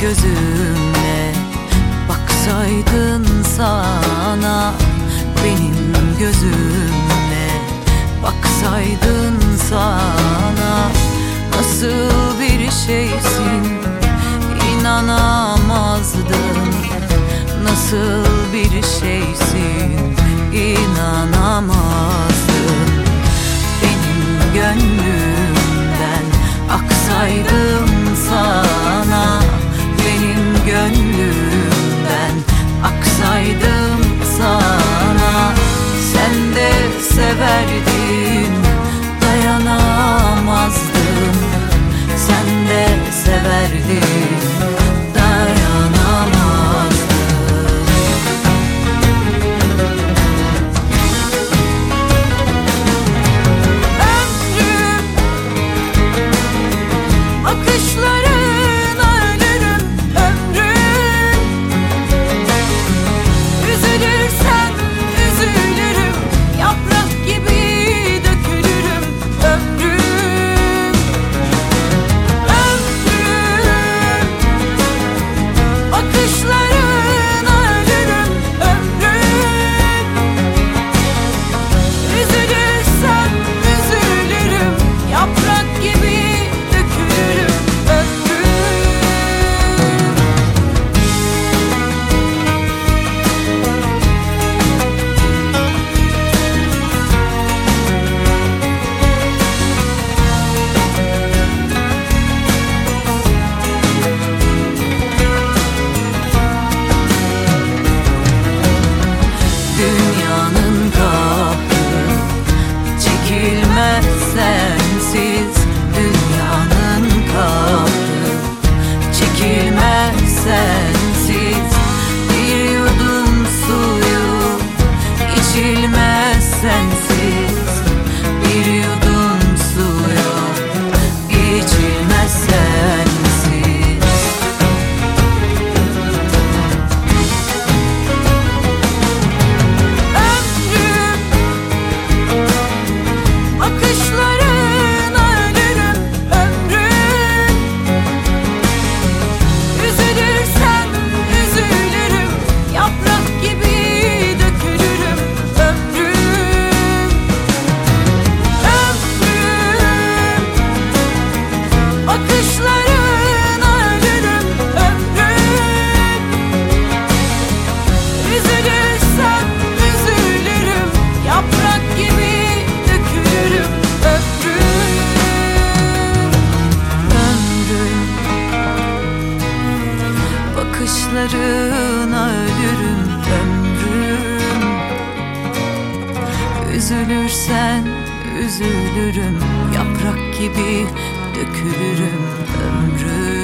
gözümle Baksaydın sana benim gözümle Baksaydın sana. Nasıl bir şeysin İnanamazdım nasıl bir şeysin? тебя Saçlarına ölürüm ömrüm. Üzülürsen üzülürüm Yaprak gibi dökülürüm ömrüm.